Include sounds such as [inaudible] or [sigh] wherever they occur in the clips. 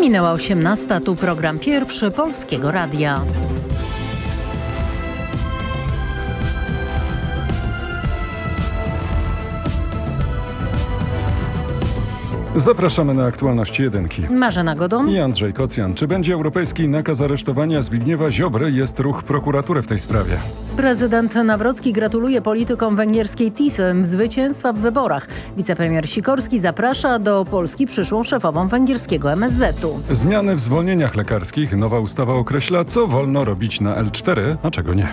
Minęła 18, tu program pierwszy Polskiego Radia. Zapraszamy na aktualności jedynki. Marzena Godon. I Andrzej Kocjan. Czy będzie europejski nakaz aresztowania Zbigniewa Ziobry? Jest ruch prokuratury w tej sprawie. Prezydent Nawrocki gratuluje politykom węgierskiej TIS zwycięstwa w wyborach. Wicepremier Sikorski zaprasza do Polski przyszłą szefową węgierskiego MSZ-u. Zmiany w zwolnieniach lekarskich. Nowa ustawa określa, co wolno robić na L4, a czego nie.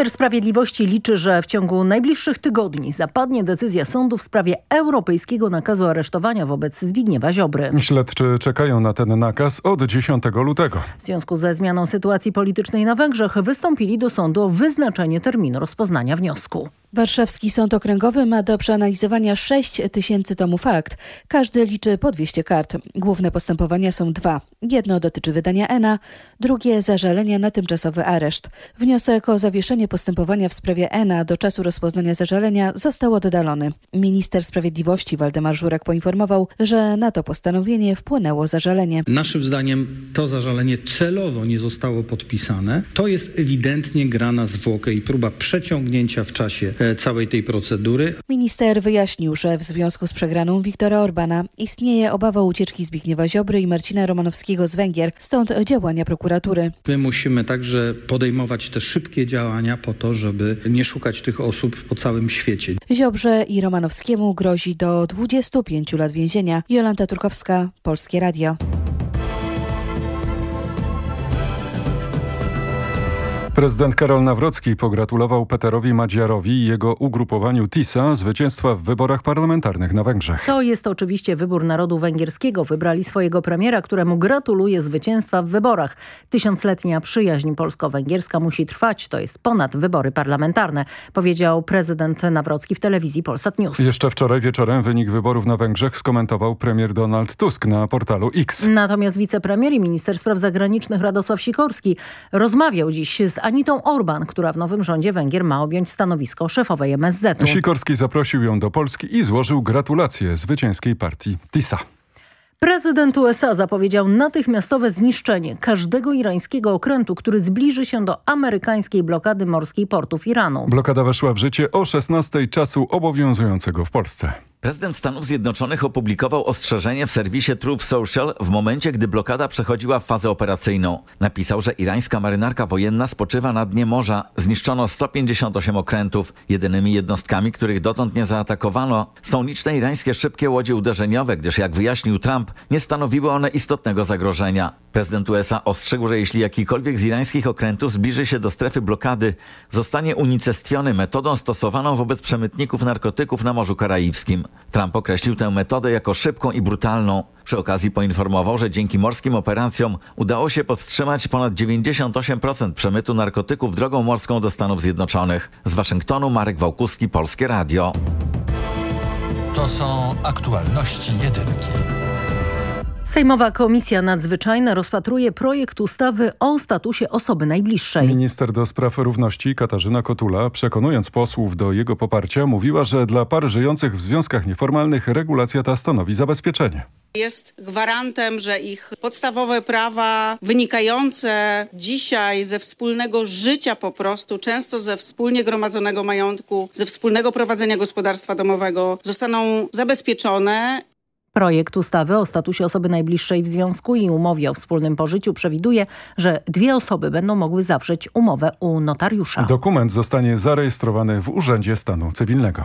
Minister Sprawiedliwości liczy, że w ciągu najbliższych tygodni zapadnie decyzja sądu w sprawie europejskiego nakazu aresztowania wobec Zbigniewa Ziobry. Śledczy czekają na ten nakaz od 10 lutego. W związku ze zmianą sytuacji politycznej na Węgrzech wystąpili do sądu o wyznaczenie terminu rozpoznania wniosku. Warszawski Sąd Okręgowy ma do przeanalizowania 6 tysięcy tomów akt. Każdy liczy po 200 kart. Główne postępowania są dwa. Jedno dotyczy wydania ENA, drugie zażalenia na tymczasowy areszt. Wniosek o zawieszenie postępowania w sprawie ENA do czasu rozpoznania zażalenia został oddalony. Minister Sprawiedliwości Waldemar Żurek poinformował, że na to postanowienie wpłynęło zażalenie. Naszym zdaniem to zażalenie celowo nie zostało podpisane. To jest ewidentnie gra na zwłokę i próba przeciągnięcia w czasie całej tej procedury. Minister wyjaśnił, że w związku z przegraną Wiktora Orbana istnieje obawa ucieczki Zbigniewa Ziobry i Marcina Romanowskiego z Węgier, stąd działania prokuratury. My musimy także podejmować te szybkie działania po to, żeby nie szukać tych osób po całym świecie. Ziobrze i Romanowskiemu grozi do 25 lat więzienia. Jolanta Turkowska, Polskie Radio. Prezydent Karol Nawrocki pogratulował Peterowi Madziarowi i jego ugrupowaniu TISA zwycięstwa w wyborach parlamentarnych na Węgrzech. To jest oczywiście wybór narodu węgierskiego. Wybrali swojego premiera, któremu gratuluje zwycięstwa w wyborach. Tysiącletnia przyjaźń polsko-węgierska musi trwać. To jest ponad wybory parlamentarne, powiedział prezydent Nawrocki w telewizji Polsat News. Jeszcze wczoraj wieczorem wynik wyborów na Węgrzech skomentował premier Donald Tusk na portalu X. Natomiast wicepremier i minister spraw zagranicznych Radosław Sikorski rozmawiał dziś z Anitą Orban, która w nowym rządzie Węgier ma objąć stanowisko szefowej MSZ-u. Sikorski zaprosił ją do Polski i złożył gratulacje zwycięskiej partii TISA. Prezydent USA zapowiedział natychmiastowe zniszczenie każdego irańskiego okrętu, który zbliży się do amerykańskiej blokady morskiej portów Iranu. Blokada weszła w życie o 16 czasu obowiązującego w Polsce. Prezydent Stanów Zjednoczonych opublikował ostrzeżenie w serwisie Truth Social w momencie, gdy blokada przechodziła w fazę operacyjną. Napisał, że irańska marynarka wojenna spoczywa na dnie morza. Zniszczono 158 okrętów. Jedynymi jednostkami, których dotąd nie zaatakowano, są liczne irańskie szybkie łodzie uderzeniowe, gdyż jak wyjaśnił Trump, nie stanowiły one istotnego zagrożenia. Prezydent USA ostrzegł, że jeśli jakikolwiek z irańskich okrętów zbliży się do strefy blokady, zostanie unicestwiony metodą stosowaną wobec przemytników narkotyków na Morzu Karaibskim. Trump określił tę metodę jako szybką i brutalną. Przy okazji poinformował, że dzięki morskim operacjom udało się powstrzymać ponad 98% przemytu narkotyków drogą morską do Stanów Zjednoczonych. Z Waszyngtonu Marek Wałkuski, Polskie Radio. To są aktualności jedynki. Sejmowa Komisja Nadzwyczajna rozpatruje projekt ustawy o statusie osoby najbliższej. Minister do spraw równości Katarzyna Kotula, przekonując posłów do jego poparcia, mówiła, że dla par żyjących w związkach nieformalnych regulacja ta stanowi zabezpieczenie. Jest gwarantem, że ich podstawowe prawa wynikające dzisiaj ze wspólnego życia po prostu, często ze wspólnie gromadzonego majątku, ze wspólnego prowadzenia gospodarstwa domowego zostaną zabezpieczone Projekt ustawy o statusie osoby najbliższej w związku i umowie o wspólnym pożyciu przewiduje, że dwie osoby będą mogły zawrzeć umowę u notariusza. Dokument zostanie zarejestrowany w Urzędzie Stanu Cywilnego.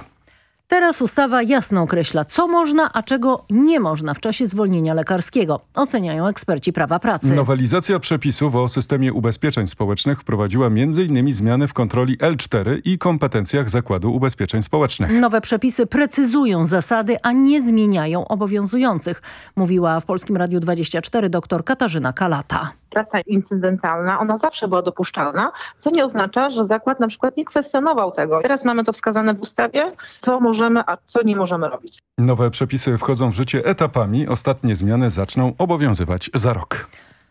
Teraz ustawa jasno określa, co można, a czego nie można w czasie zwolnienia lekarskiego. Oceniają eksperci prawa pracy. Nowelizacja przepisów o systemie ubezpieczeń społecznych wprowadziła m.in. zmiany w kontroli L4 i kompetencjach Zakładu Ubezpieczeń Społecznych. Nowe przepisy precyzują zasady, a nie zmieniają obowiązujących, mówiła w Polskim Radiu 24 dr Katarzyna Kalata praca incydentalna, ona zawsze była dopuszczalna, co nie oznacza, że zakład na przykład nie kwestionował tego. Teraz mamy to wskazane w ustawie, co możemy, a co nie możemy robić. Nowe przepisy wchodzą w życie etapami. Ostatnie zmiany zaczną obowiązywać za rok.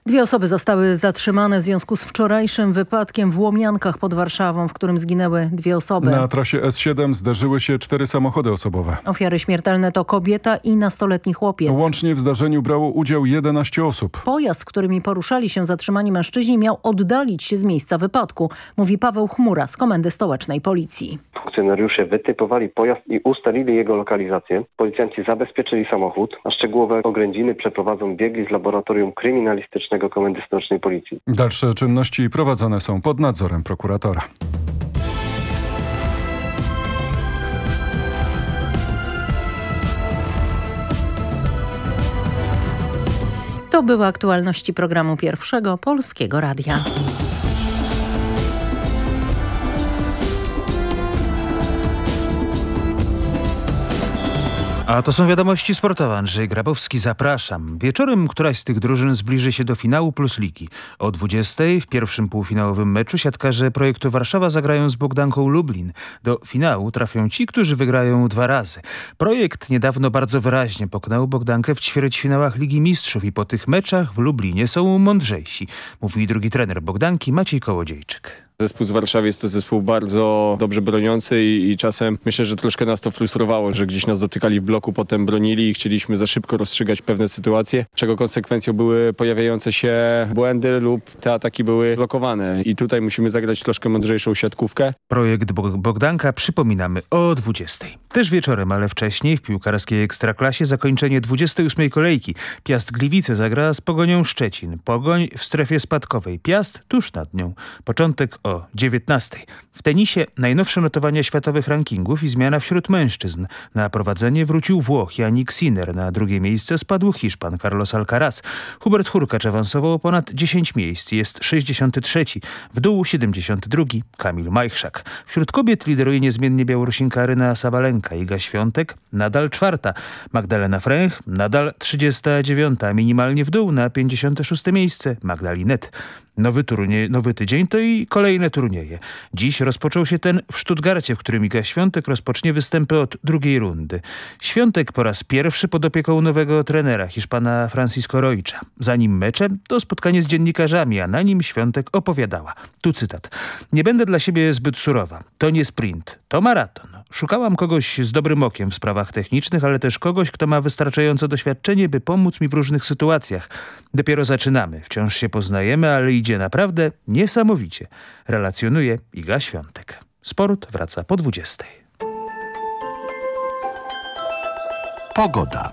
Dwie osoby zostały zatrzymane w związku z wczorajszym wypadkiem w Łomiankach pod Warszawą, w którym zginęły dwie osoby. Na trasie S7 zderzyły się cztery samochody osobowe. Ofiary śmiertelne to kobieta i nastoletni chłopiec. Łącznie w zdarzeniu brało udział 11 osób. Pojazd, którymi poruszali się zatrzymani mężczyźni miał oddalić się z miejsca wypadku, mówi Paweł Chmura z Komendy Stołecznej Policji. Funkcjonariusze wytypowali pojazd i ustalili jego lokalizację. Policjanci zabezpieczyli samochód, a szczegółowe oględziny przeprowadzą biegli z Laboratorium Kryminalistycznego Komendy Stołecznej Policji. Dalsze czynności prowadzone są pod nadzorem prokuratora. To były aktualności programu pierwszego Polskiego Radia. A to są wiadomości sportowe. Andrzej Grabowski, zapraszam. Wieczorem któraś z tych drużyn zbliży się do finału plus ligi. O 20 w pierwszym półfinałowym meczu siatkarze projektu Warszawa zagrają z Bogdanką Lublin. Do finału trafią ci, którzy wygrają dwa razy. Projekt niedawno bardzo wyraźnie pokonał Bogdankę w ćwierćfinałach Ligi Mistrzów i po tych meczach w Lublinie są mądrzejsi. Mówi drugi trener Bogdanki Maciej Kołodziejczyk. Zespół z Warszawy jest to zespół bardzo dobrze broniący i, i, czasem myślę, że troszkę nas to frustrowało, że gdzieś nas dotykali w bloku, potem bronili i chcieliśmy za szybko rozstrzygać pewne sytuacje, czego konsekwencją były pojawiające się błędy lub te ataki były blokowane. I tutaj musimy zagrać troszkę mądrzejszą siatkówkę. Projekt Bogdanka przypominamy o 20. Też wieczorem, ale wcześniej w piłkarskiej Ekstraklasie zakończenie 28 kolejki. Piast Gliwice zagra z Pogonią Szczecin. Pogoń w strefie spadkowej. Piast tuż nad nią. Początek o 19. W tenisie najnowsze notowania światowych rankingów i zmiana wśród mężczyzn. Na prowadzenie wrócił Włoch Janik Sinner. Na drugie miejsce spadł Hiszpan Carlos Alcaraz. Hubert Hurkacz awansował o ponad 10 miejsc. Jest 63. W dół 72. Kamil Majchrzak. Wśród kobiet lideruje niezmiennie Białorusinka Aryna Sabalenka. Iga Świątek nadal czwarta. Magdalena Fręch nadal 39. Minimalnie w dół na 56. miejsce Magdalinet. Nowy, turniej, nowy tydzień to i kolejne turnieje. Dziś rozpoczął się ten w Stuttgarcie, w którym Iga Świątek rozpocznie występy od drugiej rundy. Świątek po raz pierwszy pod opieką nowego trenera, Hiszpana Francisco Roicza. Zanim meczem to spotkanie z dziennikarzami, a na nim Świątek opowiadała. Tu cytat. Nie będę dla siebie zbyt surowa. To nie sprint, to maraton. Szukałam kogoś z dobrym okiem w sprawach technicznych, ale też kogoś, kto ma wystarczające doświadczenie, by pomóc mi w różnych sytuacjach. Dopiero zaczynamy. Wciąż się poznajemy, ale idzie naprawdę niesamowicie. Relacjonuje Iga Świątek. Sport wraca po 20. Pogoda.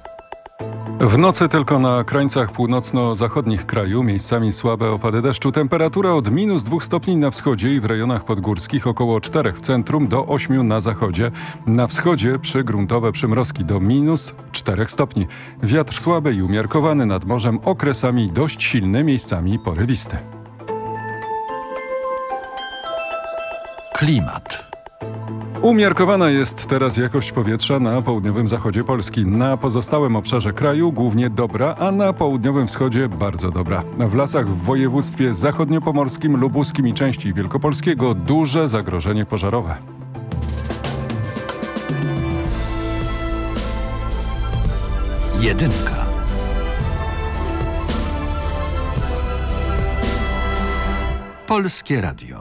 W nocy tylko na krańcach północno-zachodnich kraju miejscami słabe opady deszczu. Temperatura od minus 2 stopni na wschodzie i w rejonach podgórskich około 4 w centrum do 8 na zachodzie. Na wschodzie przygruntowe przymrozki do minus 4 stopni. Wiatr słaby i umiarkowany nad morzem okresami dość silny, miejscami porywisty. Klimat. Umiarkowana jest teraz jakość powietrza na południowym zachodzie Polski. Na pozostałym obszarze kraju głównie dobra, a na południowym wschodzie bardzo dobra. W lasach w województwie zachodniopomorskim, lubuskim i części wielkopolskiego duże zagrożenie pożarowe. Jedynka. Polskie Radio.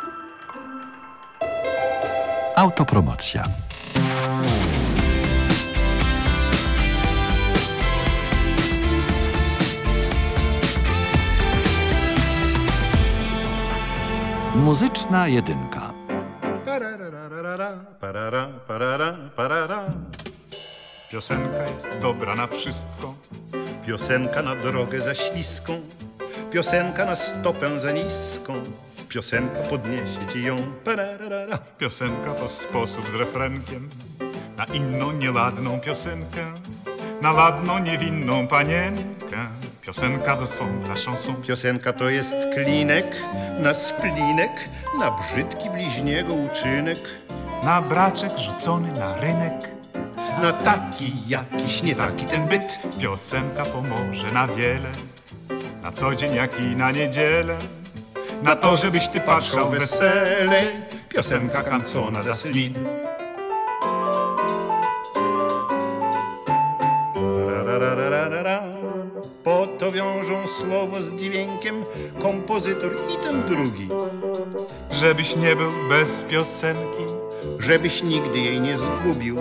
Autopromocja. Muzyczna jedynka. Piosenka jest dobra na wszystko. Piosenka na drogę za śliską. Piosenka na stopę za niską. Piosenka podniesie ci ją. Pararara. Piosenka to sposób z refrenkiem na inną nieladną piosenkę. Na ladną niewinną panienkę. Piosenka to są dla chanson. Piosenka to jest klinek na splinek, na brzydki bliźniego uczynek. Na braczek rzucony na rynek. Na taki jakiś nie taki ten byt. Piosenka pomoże na wiele. Na co dzień jak i na niedzielę. Na to, żebyś ty patrzał weselej. Piosenka kancona das Lied. Po to wiążą słowo z dźwiękiem kompozytor i ten drugi. Żebyś nie był bez piosenki, żebyś nigdy jej nie zgubił,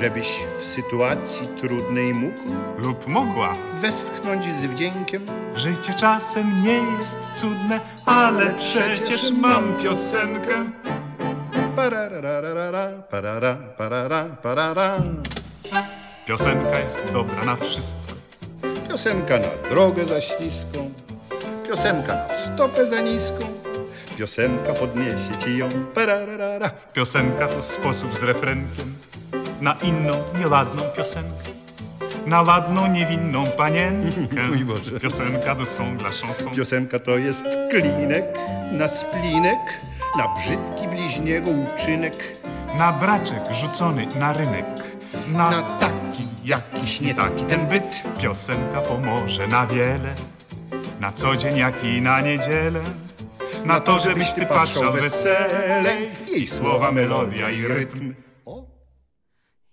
żebyś w sytuacji trudnej mógł lub mogła westchnąć z wdziękiem. Życie czasem nie jest cudne, ale przecież mam piosenkę. Parararara, parara, parara, parara. Piosenka jest dobra na wszystko. Piosenka na drogę za śliską, piosenka na stopę za niską, piosenka podniesie ci ją. Pararara. Piosenka to sposób z refrenkiem na inną, nieladną piosenkę. Na ładną, niewinną panienkę. [laughs] Mój Boże. Piosenka to są dla chanson. Piosenka to jest klinek na splinek, na brzydki bliźniego uczynek. Na braczek rzucony na rynek. Na, na taki jakiś nie taki ten byt. Piosenka pomoże na wiele. Na co dzień jak i na niedzielę. Na to, żebyś ty patrzał weselej. Jej słowa, melodia i rytm.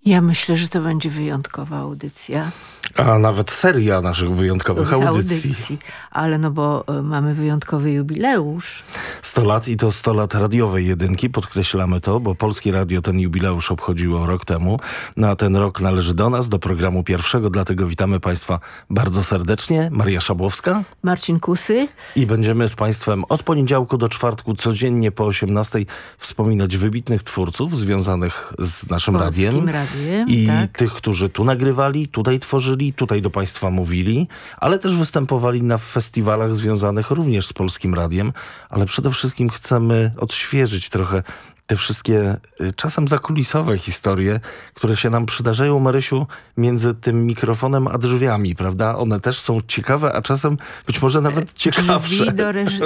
Ja myślę, że to będzie wyjątkowa audycja. A nawet seria naszych wyjątkowych audycji. audycji. Ale no bo y, mamy wyjątkowy jubileusz. 100 lat i to 100 lat radiowej jedynki, podkreślamy to, bo Polskie Radio ten jubileusz obchodziło rok temu. No a ten rok należy do nas, do programu pierwszego, dlatego witamy Państwa bardzo serdecznie. Maria Szabłowska. Marcin Kusy. I będziemy z Państwem od poniedziałku do czwartku codziennie po 18 wspominać wybitnych twórców związanych z naszym Polskim radiem. radiem I tak. tych, którzy tu nagrywali, tutaj tworzyli, tutaj do Państwa mówili, ale też występowali na festiwalach związanych również z Polskim Radiem, ale przede wszystkim chcemy odświeżyć trochę te wszystkie y, czasem zakulisowe historie, które się nam przydarzają, Marysiu, między tym mikrofonem a drzwiami, prawda? One też są ciekawe, a czasem być może nawet ciekawsze. Drzwi,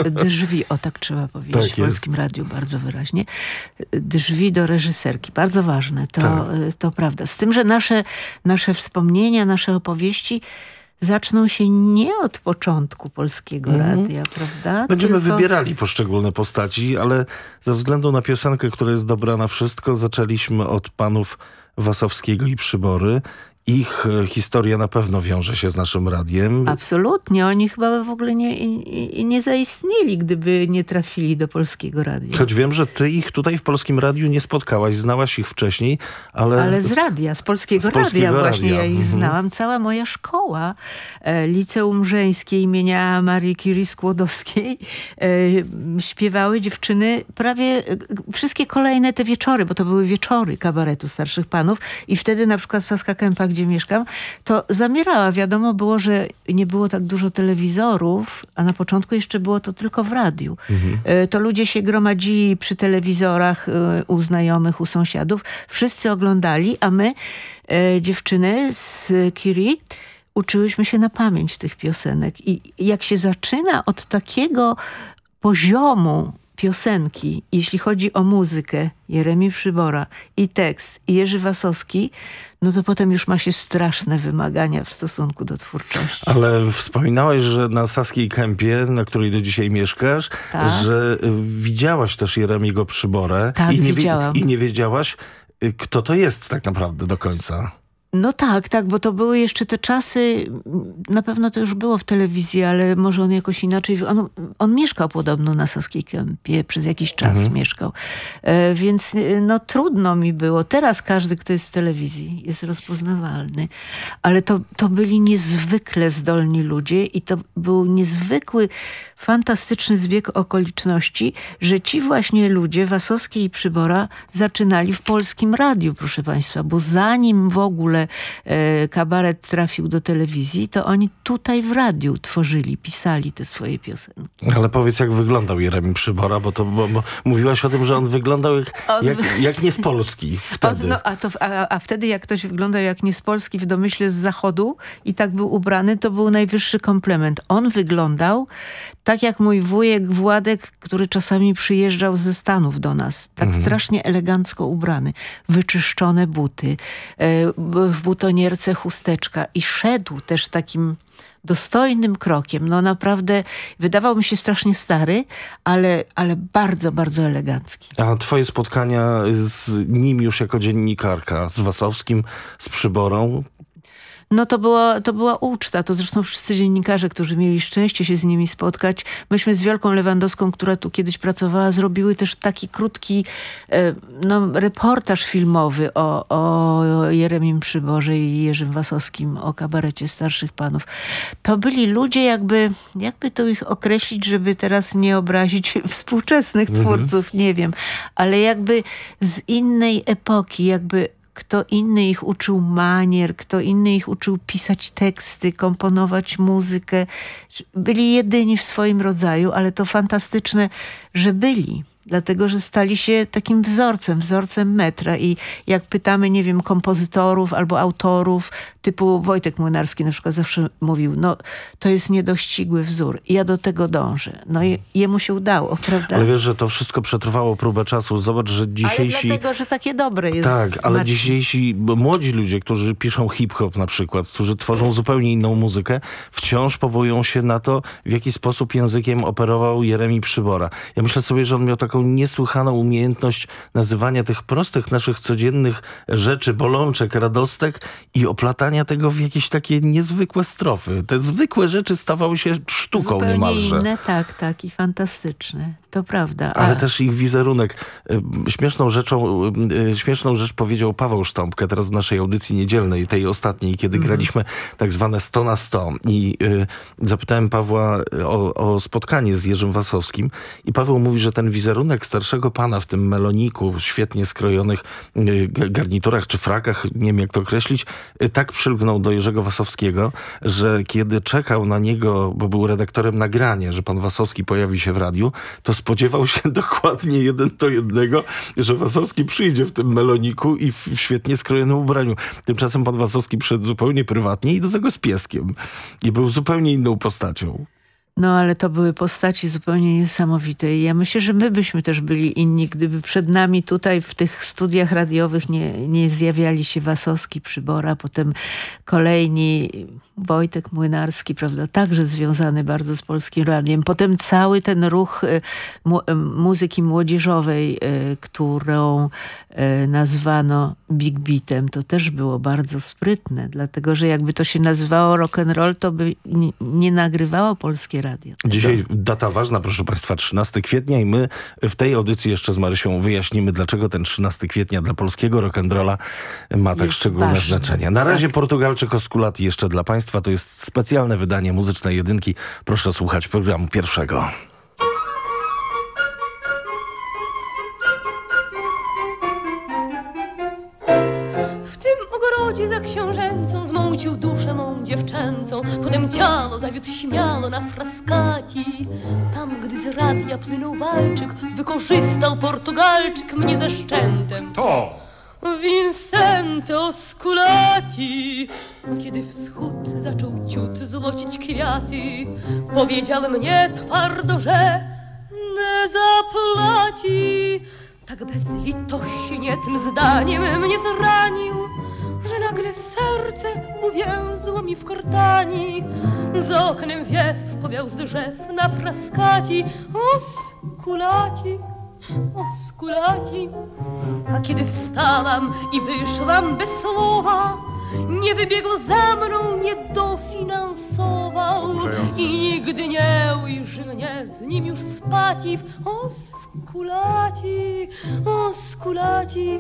do drzwi, o tak trzeba powiedzieć Tak w. Polskim Radiu bardzo wyraźnie. Drzwi do reżyserki, bardzo ważne, to, Tak. to prawda. Z tym, że nasze, nasze wspomnienia, nasze opowieści zaczną się nie od początku Polskiego Mhm. Radia, prawda? Będziemy Tylko- wybierali poszczególne postaci, ale ze względu na piosenkę, która jest dobra na wszystko, zaczęliśmy od panów Wasowskiego i Przybory. Ich e, historia na pewno wiąże się z naszym radiem. Absolutnie. Oni chyba w ogóle nie, nie, nie zaistnieli, gdyby nie trafili do Polskiego Radia. Choć wiem, że ty ich tutaj w Polskim Radiu nie spotkałaś, znałaś ich wcześniej, ale... Ale z radia, z Polskiego, Z Polskiego Radia właśnie Radia. ja ich Mhm. znałam. Cała moja szkoła, e, Liceum Żeńskie imienia Marii Curie Skłodowskiej, e, śpiewały dziewczyny prawie wszystkie kolejne te wieczory, bo to były wieczory kabaretu starszych panów i wtedy na przykład Saska Kępa, gdzie mieszkam, to zamierała. Wiadomo było, że nie było tak dużo telewizorów, a na początku jeszcze było to tylko w radiu. E, To ludzie się gromadzili przy telewizorach e, u znajomych, u sąsiadów. Wszyscy oglądali, a my, e, dziewczyny z Curie, uczyłyśmy się na pamięć tych piosenek. I jak się zaczyna od takiego poziomu piosenki, jeśli chodzi o muzykę Jeremi Przybora i tekst i Jerzy Wasowski, no to potem już ma się straszne wymagania w stosunku do twórczości. Ale wspominałaś, że na Saskiej Kępie, na której do dzisiaj mieszkasz, Tak. że y, widziałaś też Jeremiego Przyborę. Tak, i nie widziałam. I nie wiedziałaś, y, kto to jest tak naprawdę do końca. No tak, tak, bo to były jeszcze te czasy, na pewno to już było w telewizji, ale może on jakoś inaczej, on, on mieszkał podobno na Saskiej Kępie, przez jakiś czas Mhm. mieszkał, e, więc e, no trudno mi było. Teraz każdy, kto jest w telewizji jest rozpoznawalny, ale to, to byli niezwykle zdolni ludzie i to był niezwykły, fantastyczny zbieg okoliczności, że ci właśnie ludzie, Wasowski i Przybora, zaczynali w polskim radiu, proszę państwa, bo zanim w ogóle e, kabaret trafił do telewizji, to oni tutaj w radiu tworzyli, pisali te swoje piosenki. Ale powiedz, jak wyglądał Jeremi Przybora, bo, to, bo, bo mówiłaś o tym, że on wyglądał jak, On- jak, jak nie z Polski wtedy. No, a, to, a, a wtedy jak ktoś wyglądał jak nie z Polski w domyśle z zachodu i tak był ubrany, to był najwyższy komplement. On wyglądał tak jak mój wujek Władek, który czasami przyjeżdżał ze Stanów do nas. Tak Mhm. strasznie elegancko ubrany. Wyczyszczone buty, e, w butonierce chusteczka i szedł też takim dostojnym krokiem. No naprawdę wydawał mi się strasznie stary, ale, ale bardzo, bardzo elegancki. A twoje spotkania z nim już jako dziennikarka, z Wasowskim, z Przyborą, No to była, to była uczta. To zresztą wszyscy dziennikarze, którzy mieli szczęście się z nimi spotkać. Myśmy z Wielką Lewandowską, która tu kiedyś pracowała, zrobiły też taki krótki e, no, reportaż filmowy o, o Jeremim Przyborze i Jerzym Wasowskim, o kabarecie starszych panów. To byli ludzie jakby, jakby to ich określić, żeby teraz nie obrazić [laughs] współczesnych Mhm. twórców, nie wiem, ale jakby z innej epoki, jakby kto inny ich uczył manier, kto inny ich uczył pisać teksty, komponować muzykę. Byli jedyni w swoim rodzaju, ale to fantastyczne, że byli. Dlatego, że stali się takim wzorcem, wzorcem metra. I jak pytamy, nie wiem, kompozytorów albo autorów, typu Wojtek Młynarski na przykład zawsze mówił, no to jest niedościgły wzór. I ja do tego dążę. No i jemu się udało, prawda? ale wiesz, że to wszystko przetrwało próbę czasu. Zobacz, że dzisiejsi... Ale dlatego, że takie dobre jest. Tak, ale Marcin. dzisiejsi młodzi ludzie, którzy piszą hip-hop na przykład, którzy tworzą zupełnie inną muzykę, wciąż powołują się na to, w jaki sposób językiem operował Jeremi Przybora. Ja myślę sobie, że on miał taką niesłychaną umiejętność nazywania tych prostych naszych codziennych rzeczy, bolączek, radostek i oplatania tego w jakieś takie niezwykłe strofy. Te zwykłe rzeczy stawały się sztuką Zupełnie niemalże. inne, tak, tak i fantastyczne. To prawda. Ale A- też ich wizerunek. Y, Śmieszną rzeczą, y, śmieszną rzecz powiedział Paweł Sztąpkę teraz w naszej audycji niedzielnej, tej ostatniej, kiedy Mhm. graliśmy tak zwane 100 na 100 i y, zapytałem Pawła o, o spotkanie z Jerzym Wasowskim i Paweł mówi, że ten wizerunek starszego pana w tym meloniku, świetnie skrojonych y, garniturach czy frakach, nie wiem jak to określić, y, tak przylgnął do Jerzego Wasowskiego, że kiedy czekał na niego, bo był redaktorem nagrania, że pan Wasowski pojawi się w radiu, to spodziewał się [laughs] dokładnie jeden do jednego, że Wasowski przyjdzie w tym meloniku i w świetnie skrojonym ubraniu. Tymczasem pan Wasowski przyszedł zupełnie prywatnie i do tego z pieskiem. I był zupełnie inną postacią. No ale to były postaci zupełnie niesamowite i ja myślę, że my byśmy też byli inni, gdyby przed nami tutaj w tych studiach radiowych nie, nie zjawiali się Wasowski, Przybora, potem kolejni Wojtek Młynarski, prawda, także związany bardzo z Polskim Radiem. Potem cały ten ruch y, mu, y, muzyki młodzieżowej, y, którą nazwano Big Beatem, to też było bardzo sprytne, dlatego że jakby to się nazywało rock and roll, to by nie nagrywało Polskie Radio. Dzisiaj data ważna, proszę Państwa, 13 kwietnia i my w tej audycji jeszcze z Marysią wyjaśnimy, dlaczego ten 13 kwietnia dla polskiego rock'n'rolla ma tak Jest szczególne ważny. znaczenie. Na razie Tak. Portugalczyk Oskulati jeszcze dla Państwa. To jest specjalne wydanie muzycznej jedynki. Proszę słuchać programu pierwszego. W tym ogrodzie za książęcą zmącił duszę mą dziewczęcą, potem ciało zawiódł śmiało na fraskati. Tam, gdy z radia plynął walczyk, wykorzystał Portugalczyk mnie ze szczętem. To! Vincente Osculati A kiedy wschód zaczął ciut złocić kwiaty Powiedział mnie twardo, że nie zaplaci Tak bezlitośnie tym zdaniem mnie zranił Że nagle serce uwięzło mi w kortani. Za oknem wiew powiał z drzew na fraskati Osculati Osculati a kiedy wstałam i wyszłam bez słowa, nie wybiegł za mną, nie dofinansował. I nigdy nie ujrzy mnie z nim już spati w Osculati, Osculati.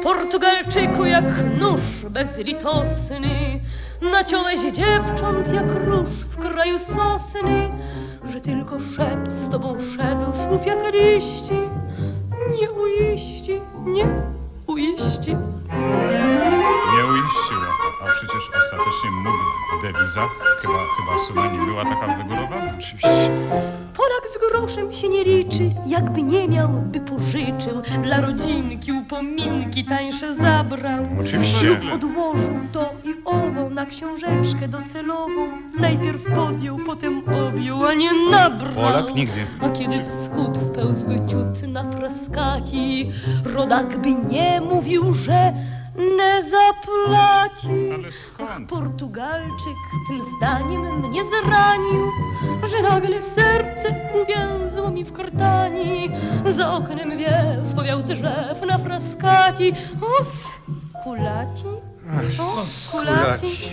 Portugalczyku jak nóż bezlitosny, na ciole się dziewcząt jak róż w kraju sosny, że tylko szept z tobą szedł słów jak liści, nie uiści, nie uiści. Nie uiściła, a przecież ostatecznie mógł w dewizach. Chyba, chyba suma nie była taka wygórowana. Oczywiście. Polak z groszem się nie liczy, jakby nie miał, by pożyczył. Dla rodzinki upominki tańsze zabrał. Oczywiście. Lub odłożył to i owo na książeczkę docelową. Najpierw podjął, potem objął, a nie nabrał. Polak nigdy. A kiedy wschód wpełzły ciut na fraskati, rodak by nie mówił, że nie zaplaci. Ale skąd? Portugalczyk tym zdaniem mnie zranił, że nagle serce uwięzło mi w kortani. Za oknem wiew powiał z drzew na fraskati. Oskulati, oskulati.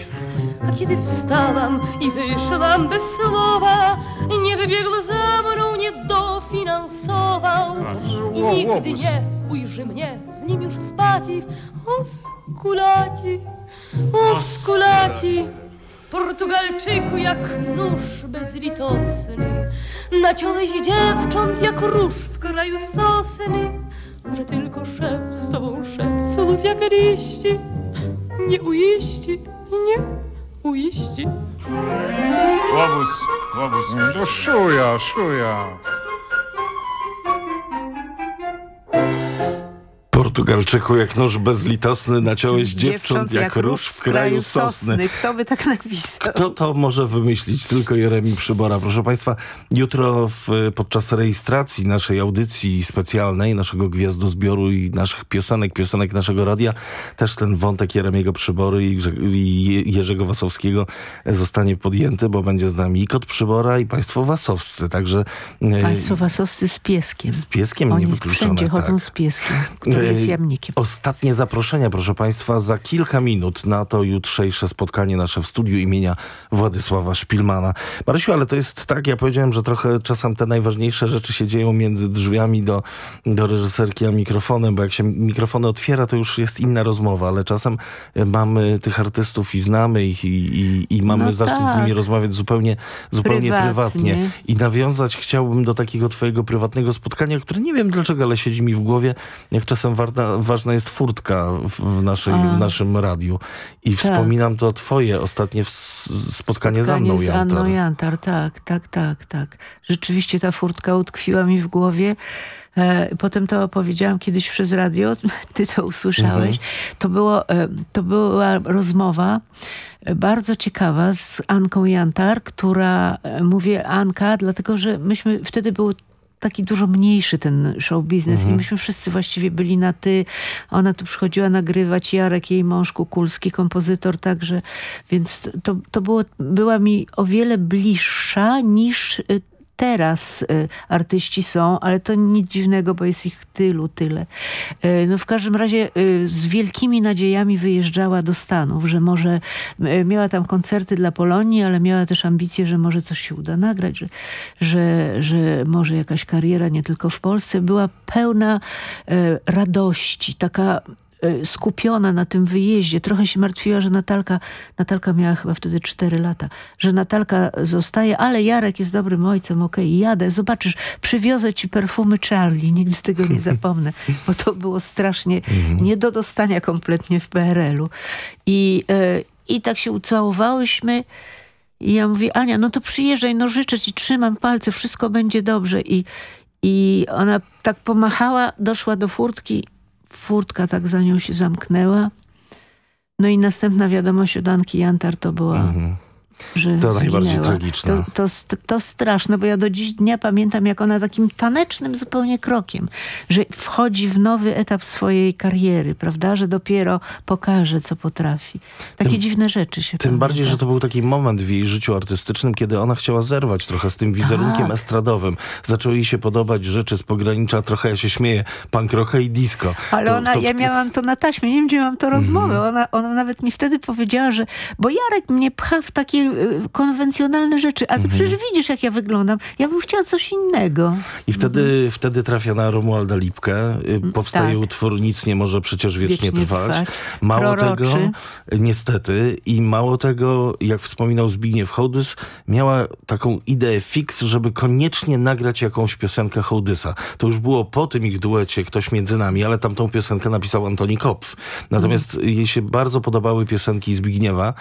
A kiedy wstałam i wyszłam bez słowa, nie wybiegł za mną, nie dofinansował. I nigdy nie ujrzy mnie z nim już spati. Oskulati, oskulati. Portugalczyku jak nóż bezlitosny, na ciole się dziewcząt jak róż w kraju sosny, że tylko szept z tobą szedł słów jak liści, nie uiści, nie uiści. Łobuz, łobuz. To szuja, szuja. Portugalczyku jak nóż bezlitosny, naciąłeś dziewcząt jak róż w kraju sosny. Kto by tak napisał? Kto to może wymyślić? Tylko Jeremi Przybora. Proszę Państwa, jutro w, podczas rejestracji naszej audycji specjalnej, naszego gwiazdozbioru i naszych piosenek, piosenek naszego radia, też ten wątek Jeremiego Przybory i, i Jerzego Wasowskiego zostanie podjęty, bo będzie z nami i Kot Przybora i Państwo Wasowscy. Także e, Państwo wasowscy z pieskiem. z pieskiem Oni niewykluczone. wszędzie chodzą tak. z pieskiem, który jest jamnikiem. Ostatnie zaproszenia, proszę Państwa, za kilka minut na to jutrzejsze spotkanie nasze w studiu imienia Władysława Szpilmana. Marysiu, ale to jest tak, ja powiedziałem, że trochę czasem te najważniejsze rzeczy się dzieją między drzwiami do, do reżyserki a mikrofonem, bo jak się mikrofony otwiera, to już jest inna rozmowa, ale czasem e, mamy tych artystów i znamy ich i, i, i mamy No zaszczyt z nimi tak. rozmawiać zupełnie, zupełnie prywatnie. Prywatnie. I nawiązać chciałbym do takiego twojego prywatnego spotkania, które nie wiem dlaczego, ale siedzi mi w głowie, jak czasem warta, ważna jest furtka w, naszej, A. w naszym radiu. I Tak. wspominam to twoje ostatnie w, spotkanie, z Anną Spotkanie z Jantar. Anną Jantar, tak, tak, tak, tak. Rzeczywiście ta furtka utkwiła mi w głowie. E, potem to opowiedziałam kiedyś przez radio, [laughs] ty to usłyszałeś. Mhm. To, było, e, to była rozmowa e, bardzo ciekawa z Anką Jantar, która, mówię Anka, dlatego że myśmy, wtedy był taki dużo mniejszy ten show biznes Mhm. i myśmy wszyscy właściwie byli na ty. Ona tu przychodziła nagrywać, Jarek, jej mąż Kukulski, kompozytor także, więc to, to było, była mi o wiele bliższa niż y, teraz y, artyści są, ale to nic dziwnego, bo jest ich tylu, tyle. Y, No w każdym razie y, z wielkimi nadziejami wyjeżdżała do Stanów, że może miała tam koncerty dla Polonii, ale miała też ambicje, że może coś się uda nagrać, że, że, że może jakaś kariera nie tylko w Polsce. Była pełna radości, taka skupiona na tym wyjeździe. Trochę się martwiła, że Natalka, Natalka miała chyba wtedy 4 lata, że Natalka zostaje, ale Jarek jest dobrym ojcem, okej, jadę, zobaczysz, przywiozę ci perfumy Charlie, nigdy tego nie zapomnę, [laughs] bo to było strasznie nie do dostania kompletnie w PRL-u. I, y, I tak się ucałowałyśmy i ja mówię, Ania, no to przyjeżdżaj, no życzę ci, trzymam palce, wszystko będzie dobrze. I, i ona tak pomachała, doszła do furtki, furtka tak za nią się zamknęła. No i następna wiadomość od Anki Jantar to była, że To najbardziej zginęła. tragiczne. To, to, to straszne, bo ja do dziś dnia pamiętam, jak ona takim tanecznym zupełnie krokiem, że wchodzi w nowy etap swojej kariery, prawda, że dopiero pokaże, co potrafi. Takie Tym- dziwne rzeczy się Tym bardziej, pamięta. że to był taki moment w jej życiu artystycznym, kiedy ona chciała zerwać trochę z tym wizerunkiem Tak. estradowym. Zaczęły jej się podobać rzeczy z pogranicza, trochę ja się śmieję, punk rocka i disco. Ale To- ona, to ja miałam to na taśmie, nie wiem, gdzie mam to rozmowę. Mhm. Ona, ona nawet mi wtedy powiedziała, że bo Jarek mnie pcha w takie y, konwencjonalne rzeczy, a ty Mhm. przecież widzisz, jak ja wyglądam. Ja bym chciała coś innego. I wtedy, wtedy trafia na Romualda Lipkę. Y, Powstaje tak. utwór Nic nie może przecież wiecznie, Wiecznie trwać. trwać. Mało Proroczy. tego, niestety, i mało tego, jak wspominał Zbigniew Hołdys, miała taką ideę fix, żeby koniecznie nagrać jakąś piosenkę Hołdysa. To już było po tym ich duecie Ktoś między nami, ale tamtą piosenkę napisał Antoni Kopf. Natomiast Mhm. jej się bardzo podobały piosenki Zbigniewa.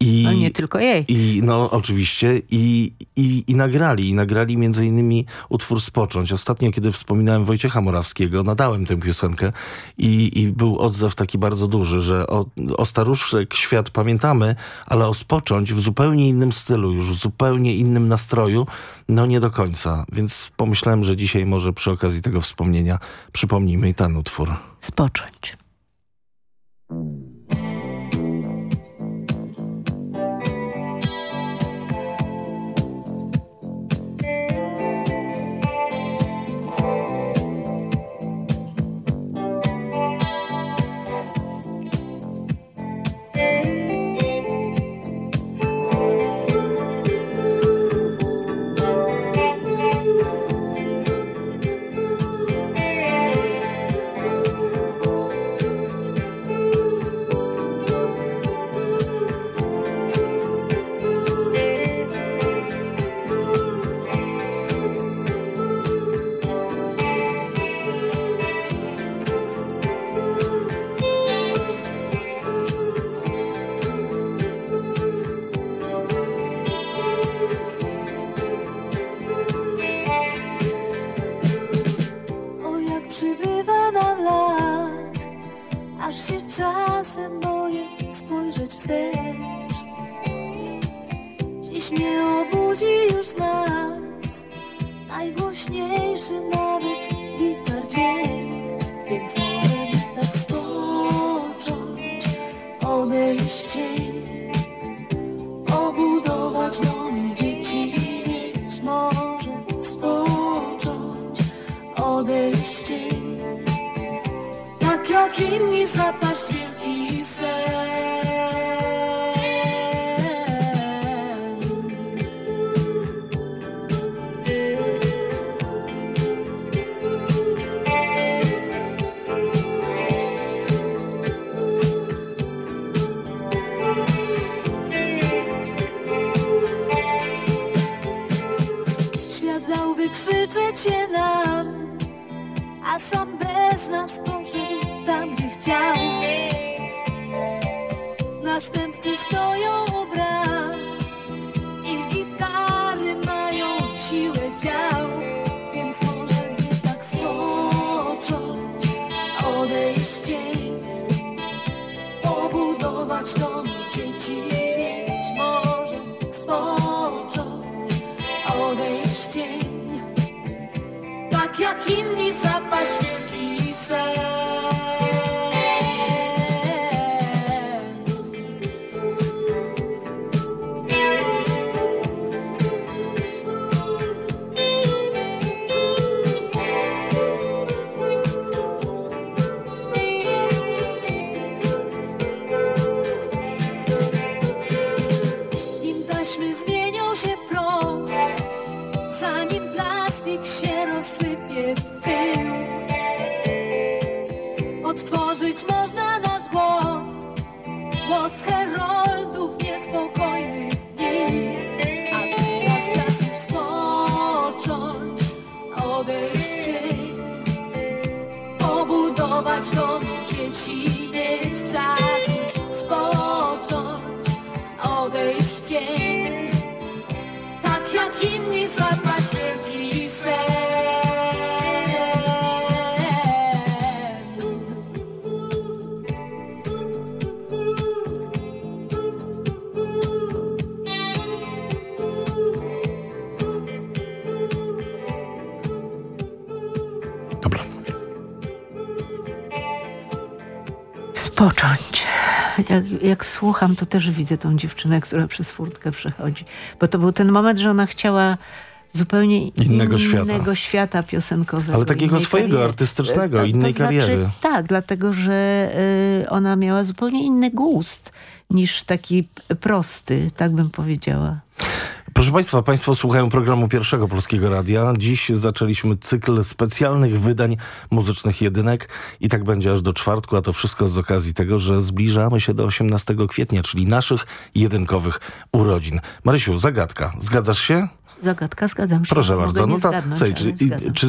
I, No nie tylko jej. I no oczywiście i, i, i nagrali. I nagrali między innymi utwór Spocząć. Ostatnio, kiedy wspominałem Wojciecha Morawskiego, nadałem tę piosenkę i, i był odzew taki bardzo duży, że o, o staruszek świat pamiętamy, ale o Spocząć w zupełnie innym stylu, już w zupełnie innym nastroju, no nie do końca. Więc pomyślałem, że dzisiaj może przy okazji tego wspomnienia przypomnijmy i ten utwór. Spocząć. Aż się czasem boję spojrzeć wstecz. Dziś nie obudzi już nas najgłośniejszy nawet Tak Dom dzieci Jak, słucham, to też widzę tą dziewczynę, która przez furtkę przechodzi. Bo to był ten moment, że ona chciała zupełnie Innego świata. innego świata piosenkowego. Ale takiego swojego, kariery. artystycznego, To- to innej znaczy, kariery. Tak, dlatego, że y, ona miała zupełnie inny gust niż taki prosty, tak bym powiedziała. Proszę Państwa, Państwo słuchają programu Pierwszego Polskiego Radia. Dziś zaczęliśmy cykl specjalnych wydań muzycznych jedynek i tak będzie aż do czwartku, a to wszystko z okazji tego, że zbliżamy się do 18 kwietnia, czyli naszych jedynkowych urodzin. Marysiu, zagadka. Zgadzasz się? Zagadka, zgadzam się. Proszę bardzo. No to, zgadnąć, słuchaj, czy, czy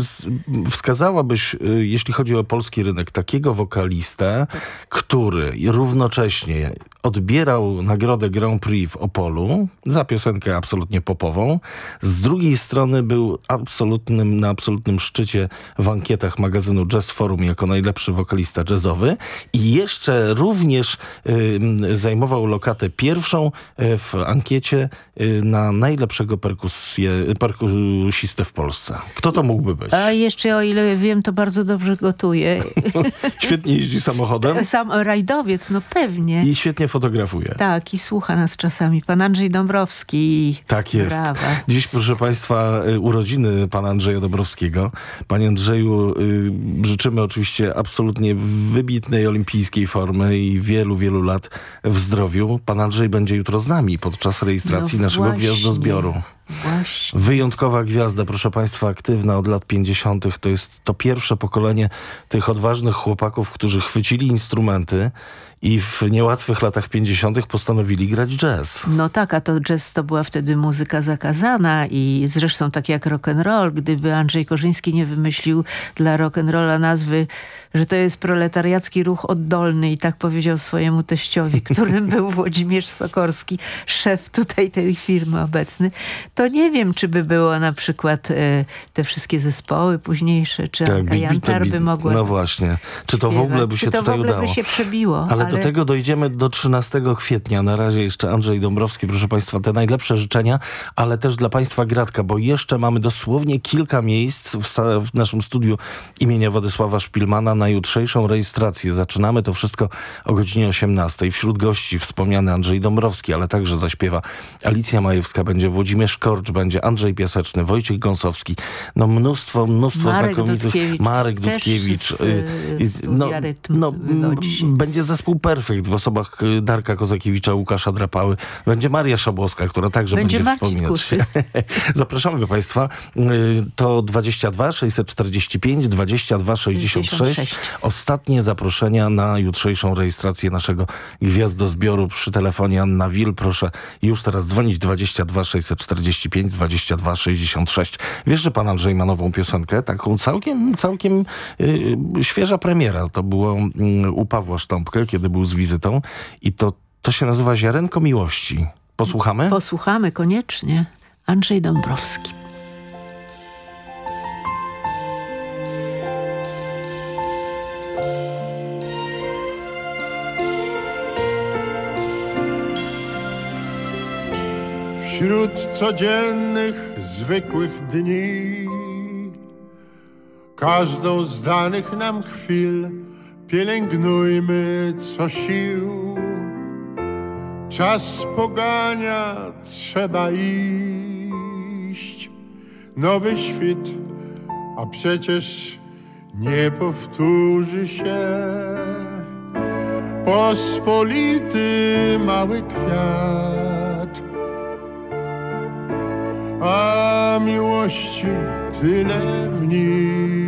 wskazałabyś, y, jeśli chodzi o polski rynek, takiego wokalistę, który równocześnie odbierał nagrodę Grand Prix w Opolu za piosenkę absolutnie popową, z drugiej strony był absolutnym, na absolutnym szczycie w ankietach magazynu Jazz Forum jako najlepszy wokalista jazzowy i jeszcze również y, zajmował lokatę pierwszą y, w ankiecie y, na najlepszego perkusję, perkusistę w Polsce. Kto to mógłby być? A jeszcze o ile wiem, to bardzo dobrze gotuje. [laughs] Świetnie jeździ samochodem [laughs] Sam rajdowiec, no pewnie. i świetnie fotografuje. Tak, i słucha nas czasami. Pan Andrzej Dąbrowski. Tak jest. Brawa. Dziś, proszę Państwa, y, urodziny pana Andrzeja Dobrowskiego. Panie Andrzeju, y, życzymy oczywiście absolutnie wybitnej olimpijskiej formy i wielu, wielu lat w zdrowiu. Pan Andrzej będzie jutro z nami podczas rejestracji No naszego właśnie. gwiazdozbioru. Właśnie. Wyjątkowa gwiazda, proszę Państwa, aktywna od lat 50. To jest to pierwsze pokolenie tych odważnych chłopaków, którzy chwycili instrumenty i w niełatwych latach 50. postanowili grać jazz. No tak, a to jazz to była wtedy muzyka zakazana i zresztą tak jak rock and roll, gdyby Andrzej Korzyński nie wymyślił dla rock and rolla nazwy, że to jest proletariacki ruch oddolny i tak powiedział swojemu teściowi, [laughs] którym był Włodzimierz Sokorski, szef tutaj tej firmy obecny, to nie wiem, czy by było na przykład e, te wszystkie zespoły późniejsze, czy Anka Big Jantar by mogła No właśnie. Czy to w ogóle by Czy się to w tutaj ogóle udało? by się przebiło. Ale, do tego dojdziemy do 13 kwietnia. Na razie jeszcze Andrzej Dąbrowski, proszę Państwa, te najlepsze życzenia, ale też dla Państwa gratka, bo jeszcze mamy dosłownie kilka miejsc w, w naszym studiu imienia Władysława Szpilmana na jutrzejszą rejestrację. Zaczynamy to wszystko o godzinie 18. Wśród gości wspomniany Andrzej Dąbrowski, ale także zaśpiewa Alicja Majewska, będzie Włodzimierz Korcz, będzie Andrzej Piaseczny, Wojciech Gąsowski. No mnóstwo, mnóstwo Marek znakomitych. Dudkiewicz. Marek Też Dudkiewicz. z, y, y, y, no, się. będzie zespół Perfekt w osobach y, Darka Kozakiewicza, Łukasza Drapały. Będzie Maria Szabłowska, która także Będzie będzie, wspominać. [laughs] Zapraszamy Państwa. Y, To 22 645 22 66. 66. Ostatnie zaproszenia na jutrzejszą rejestrację naszego gwiazdozbioru przy telefonie Anna Wil. Proszę już teraz dzwonić 22 645 22 66. Wiesz, że pan Andrzej ma nową piosenkę? Taką całkiem, całkiem y, świeża premiera. To było y, u Pawła Sztąpkę, kiedy był z wizytą i to, to się nazywa Ziarenko Miłości. Posłuchamy? Posłuchamy koniecznie. Andrzej Dąbrowski. Wśród codziennych, zwykłych dni Każdą z danych nam chwil Pielęgnujmy co sił. Czas pogania, trzeba iść. Nowy świt, a przecież nie powtórzy się. Pospolity mały kwiat. A miłości tyle w nim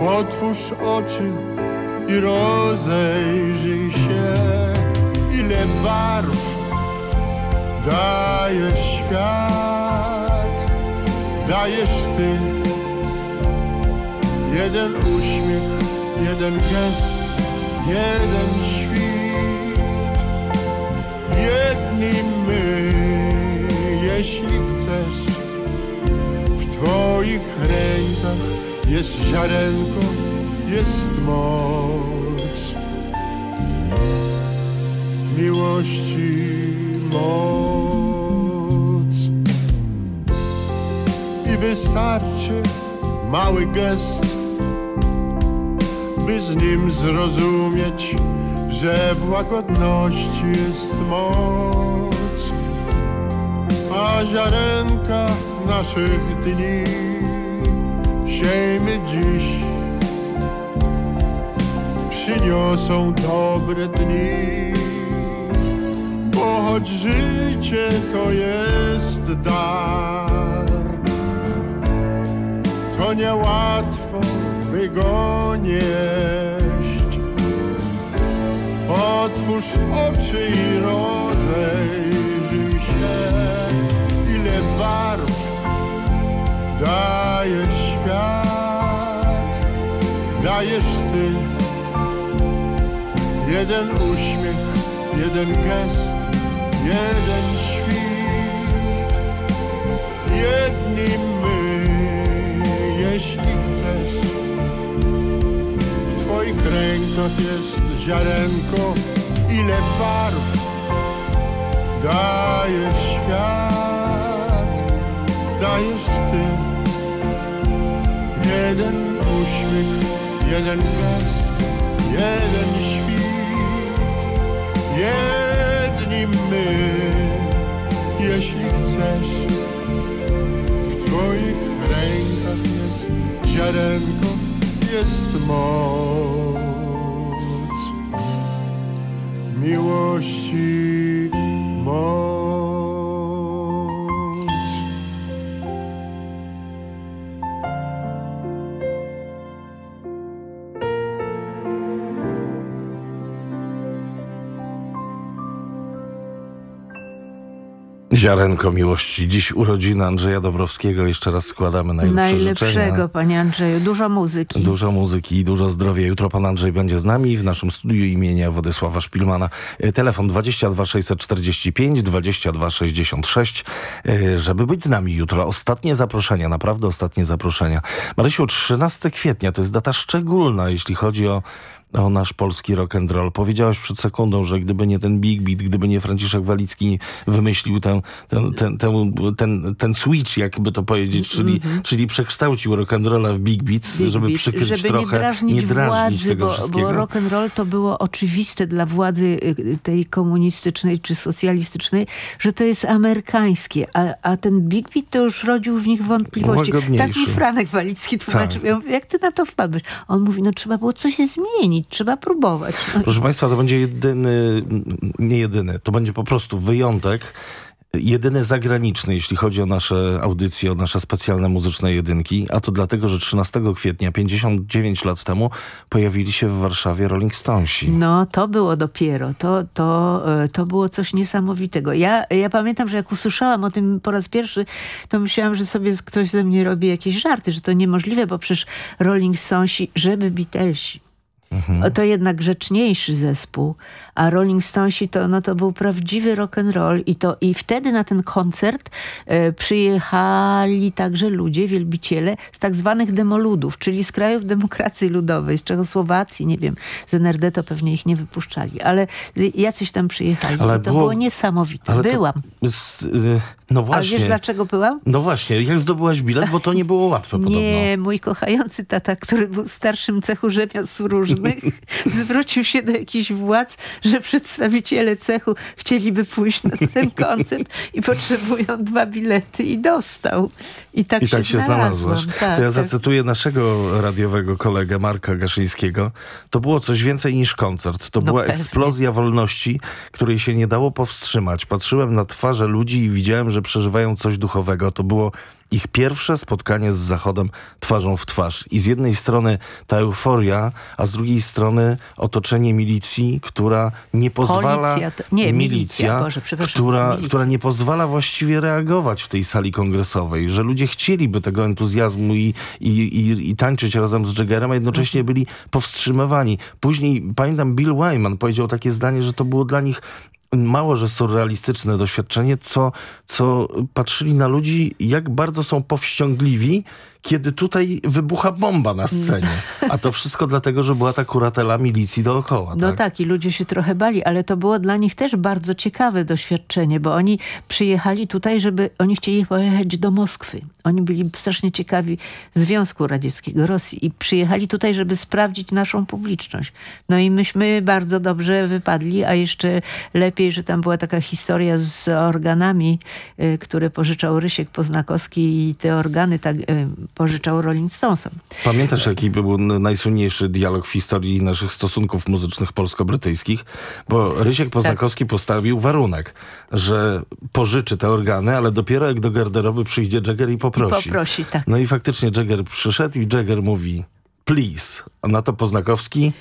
Otwórz oczy i rozejrzyj się Ile barw daje świat. Dajesz Ty Jeden uśmiech, jeden gest, jeden świt. Jedni my, jeśli chcesz W Twoich rękach jest ziarenko, jest moc. Miłości moc. I wystarczy mały gest by z nim zrozumieć, że w łagodności jest moc, a ziarenka naszych dni siejmy dziś, przyniosą dobre dni, bo choć życie to jest dar, to niełatwo by go nieść. Otwórz oczy i rozejrzyj się, ile barw daje świat. Dajesz Ty jeden uśmiech, jeden gest, jeden świt. Jedni my, jeśli chcesz w Twoich rękach jest ziarenko, ile barw daje świat, dajesz Ty. Jeden uśmiech, jeden gest, jeden świt, jedni my, jeśli chcesz. W Twoich rękach jest ziarenko, jest moc. Miłości Ziarenko miłości. Dziś urodziny Andrzeja Dobrowskiego. Jeszcze raz składamy najlepsze Najlepszego, życzenia. panie Andrzeju. Dużo muzyki. Dużo muzyki i dużo zdrowia. Jutro pan Andrzej będzie z nami w naszym studiu imienia Władysława Szpilmana. E, Telefon 22 645 22 66, e, żeby być z nami jutro. Ostatnie zaproszenia, naprawdę ostatnie zaproszenia. Marysiu, 13 kwietnia to jest data szczególna, jeśli chodzi o o nasz polski rock and roll. Powiedziałeś przed sekundą, że gdyby nie ten Big Beat, gdyby nie Franciszek Walicki wymyślił ten, ten, ten, ten, ten, ten switch, jakby to powiedzieć, czyli, Mhm. czyli przekształcił rock and rolla w Big Beat, Big żeby przykryć żeby trochę, nie drażnić, nie drażnić władzy, tego bo, wszystkiego. bo rock and roll to było oczywiste dla władzy y, tej komunistycznej czy socjalistycznej, że to jest amerykańskie, a, a ten Big Beat to już rodził w nich wątpliwości. Tak mi. Franek Walicki tłumaczył. Tak. Ja mówię, jak ty na to wpadłeś? On mówi, no trzeba było coś zmienić, trzeba próbować. Proszę Państwa, to będzie jedyny, nie jedyny, to będzie po prostu wyjątek, jedyny zagraniczny, jeśli chodzi o nasze audycje, o nasze specjalne muzyczne jedynki, a to dlatego, że 13 kwietnia, 59 lat temu, pojawili się w Warszawie Rolling Stonesi. No, to było dopiero. To, to, e, to było coś niesamowitego. Ja, ja pamiętam, że jak usłyszałam o tym po raz pierwszy, to myślałam, że sobie ktoś ze mnie robi jakieś żarty, że to niemożliwe, bo przecież Rolling Stonesi, żeby Beatlesi. Mhm. To jednak grzeczniejszy zespół, a Rolling Stonesi to, no to był prawdziwy rock and roll i, to, i wtedy na ten koncert e, przyjechali także ludzie, wielbiciele z tak zwanych demoludów, czyli z krajów demokracji ludowej, z Czechosłowacji, nie wiem, z NRD to pewnie ich nie wypuszczali, ale jacyś tam przyjechali. Ale to było, było niesamowite. Byłam. z, y, no właśnie. A wiesz dlaczego byłam? No właśnie, jak zdobyłaś bilet, bo to nie było łatwe [laughs] podobno. Nie, mój kochający tata, który był starszym cechu rzemiosł różnych, [laughs] zwrócił się do jakichś władz, że przedstawiciele cechu chcieliby pójść na ten [laughs] koncert i potrzebują dwa bilety i dostał. I tak, I tak się, się znalazłaś. Tak, to ja tak. zacytuję naszego radiowego kolegę Marka Gaszyńskiego. To było coś więcej niż koncert. To no była pewnie. eksplozja wolności, której się nie dało powstrzymać. Patrzyłem na twarze ludzi i widziałem, że przeżywają coś duchowego. To było ich pierwsze spotkanie z Zachodem twarzą w twarz. I z jednej strony ta euforia, a z drugiej strony otoczenie milicji, która nie pozwala... Policja, to, nie, milicja, Boże, która, milicja. która nie pozwala właściwie reagować w tej sali kongresowej. Że ludzie chcieliby tego entuzjazmu i, i, i, i tańczyć razem z Jaggerem, a jednocześnie mhm. byli powstrzymywani. Później, pamiętam, Bill Wyman powiedział takie zdanie, że to było dla nich mało, że surrealistyczne doświadczenie, co, co patrzyli na ludzi, jak bardzo są powściągliwi kiedy tutaj wybucha bomba na scenie. A to wszystko dlatego, że była ta kuratela milicji dookoła. No tak? tak, i ludzie się trochę bali, ale to było dla nich też bardzo ciekawe doświadczenie, bo oni przyjechali tutaj, żeby, oni chcieli pojechać do Moskwy. Oni byli strasznie ciekawi Związku Radzieckiego, Rosji i przyjechali tutaj, żeby sprawdzić naszą publiczność. No i myśmy bardzo dobrze wypadli, a jeszcze lepiej, że tam była taka historia z organami, y, które pożyczał Rysiek Poznakowski i te organy tak y, pożyczał Rolling Stonesom. Pamiętasz, jaki był najsłynniejszy dialog w historii naszych stosunków muzycznych polsko-brytyjskich? Bo Rysiek Poznakowski tak. postawił warunek, że pożyczy te organy, ale dopiero jak do garderoby przyjdzie Jagger i poprosi. I poprosi, tak. No i faktycznie Jagger przyszedł i Jagger mówi please, a na to Poznakowski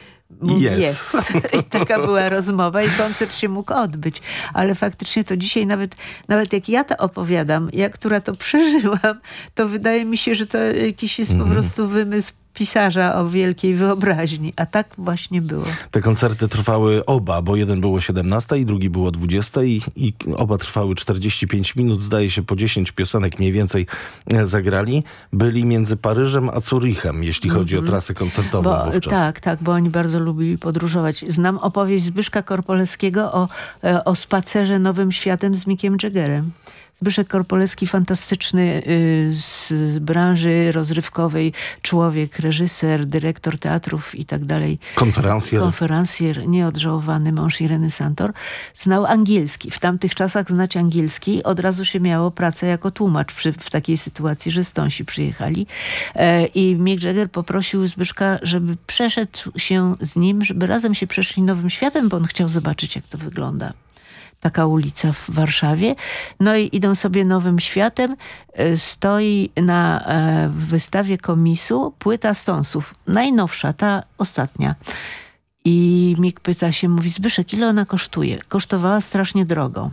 Yes. yes. [laughs] I taka była rozmowa i koncert się mógł odbyć. Ale faktycznie to dzisiaj nawet, nawet jak ja to opowiadam, ja, która to [laughs] przeżyłam, to wydaje mi się, że to jakiś jest mm. po mhm. prostu wymysł pisarza o wielkiej wyobraźni, a tak właśnie było. Te koncerty trwały oba, bo jeden było 17 i drugi było 20 i, i oba trwały 45 minut, zdaje się po 10 piosenek mniej więcej e, zagrali. Byli między Paryżem a Zurichem, jeśli chodzi mm -hmm. o trasę koncertową bo, wówczas. Tak, tak, bo oni bardzo lubili podróżować. Znam opowieść Zbyszka Korpoleskiego o, e, o spacerze Nowym Światem z Mickiem Jaggerem. Zbyszek Korpoleski, fantastyczny y, z branży rozrywkowej człowiek, reżyser, dyrektor teatrów i tak dalej. Konferencjer. Konferencjer, nieodżałowany mąż Ireny Santor. Znał angielski. W tamtych czasach znać angielski od razu się miało pracę jako tłumacz przy, w takiej sytuacji, że stąsi przyjechali. E, I Mick Jagger poprosił Zbyszka, żeby przeszedł się z nim, żeby razem się przeszli nowym światem, bo on chciał zobaczyć, jak to wygląda taka ulica w Warszawie. No i idą sobie nowym światem. E, stoi na e, wystawie komisu płyta Stonsów. Najnowsza, ta ostatnia. I Mik pyta się, mówi Zbyszek, ile ona kosztuje? Kosztowała strasznie drogo.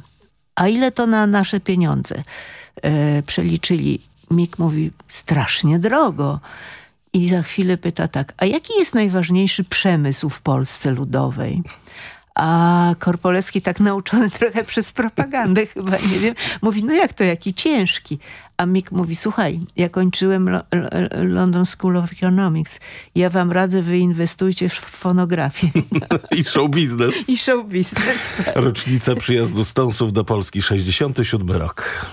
A ile to na nasze pieniądze? E, przeliczyli. Mik mówi, strasznie drogo. I za chwilę pyta tak, a jaki jest najważniejszy przemysł w Polsce ludowej? A Korpoleski tak nauczony [laughs] trochę przez propagandę chyba, nie wiem, mówi, no jak to, jaki ciężki. A Mick mówi, słuchaj, ja kończyłem Lo London School of Economics. Ja wam radzę, wy inwestujcie w fonografię. [laughs] I show business. I show business. Tak. Rocznica przyjazdu Stonesów do Polski, 67 rok.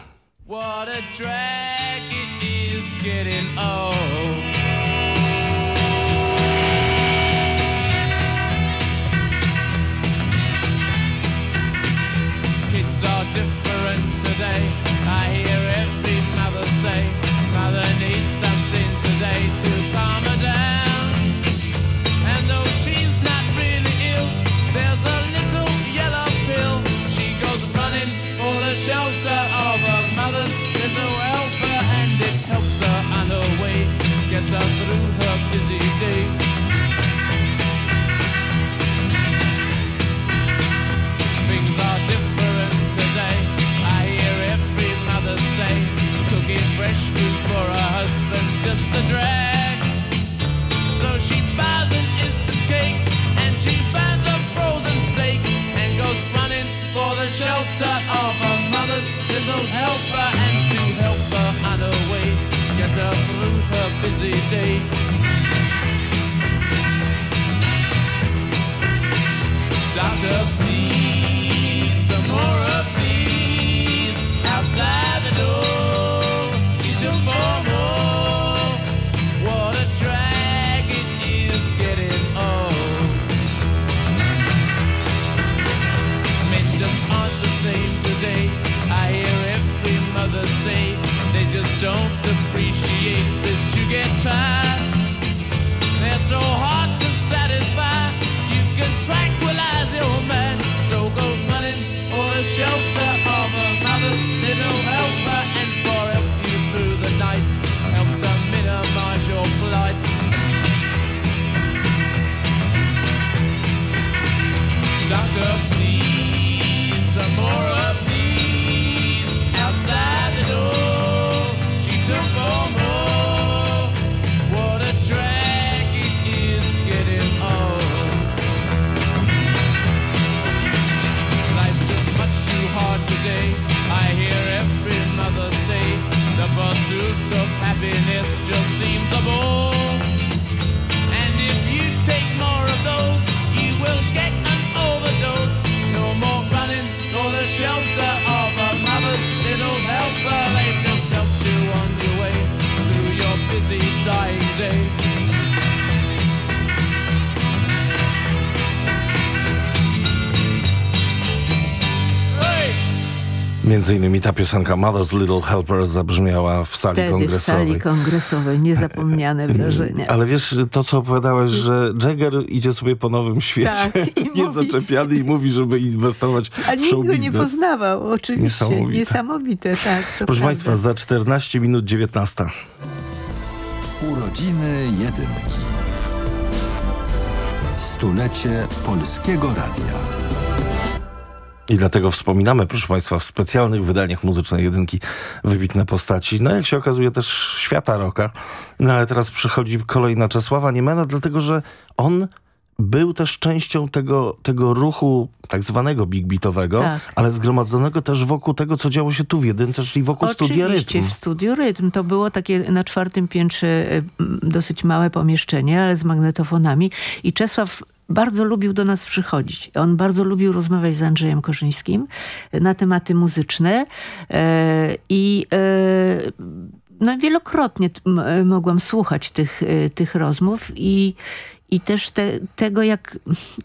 What a drag help her and to help her on her way, get her through her busy day. Między innymi ta piosenka Mother's Little Helper zabrzmiała w sali Wtedy w kongresowej. sali kongresowej. Niezapomniane wrażenie. Ale wiesz, to co opowiadałeś, że Jagger idzie sobie po nowym świecie, Tak, i [laughs] mówi- niezaczepiany i mówi, żeby inwestować [laughs] A w nikt go nie poznawał, oczywiście. Niesamowite. Niesamowite, tak. Proszę prawda. Państwa, za 14 minut 19. Urodziny Jedynki. Stulecie Polskiego Radia. I dlatego wspominamy, proszę Państwa, w specjalnych wydaniach muzycznej jedynki wybitne postaci. No jak się okazuje też świata roka. No ale teraz przychodzi kolej na Czesława Niemena, dlatego że on był też częścią tego, tego ruchu tak zwanego big beatowego, Tak. ale zgromadzonego też wokół tego, co działo się tu w jedynce, czyli wokół studia Oczywiście, rytm. w studiu rytm. To było takie na czwartym piętrze dosyć małe pomieszczenie, ale z magnetofonami. I Czesław bardzo lubił do nas przychodzić. On bardzo lubił rozmawiać z Andrzejem Korzyńskim na tematy muzyczne e, i e, no, wielokrotnie e, mogłam słuchać tych, tych rozmów i, i też te, tego, jak,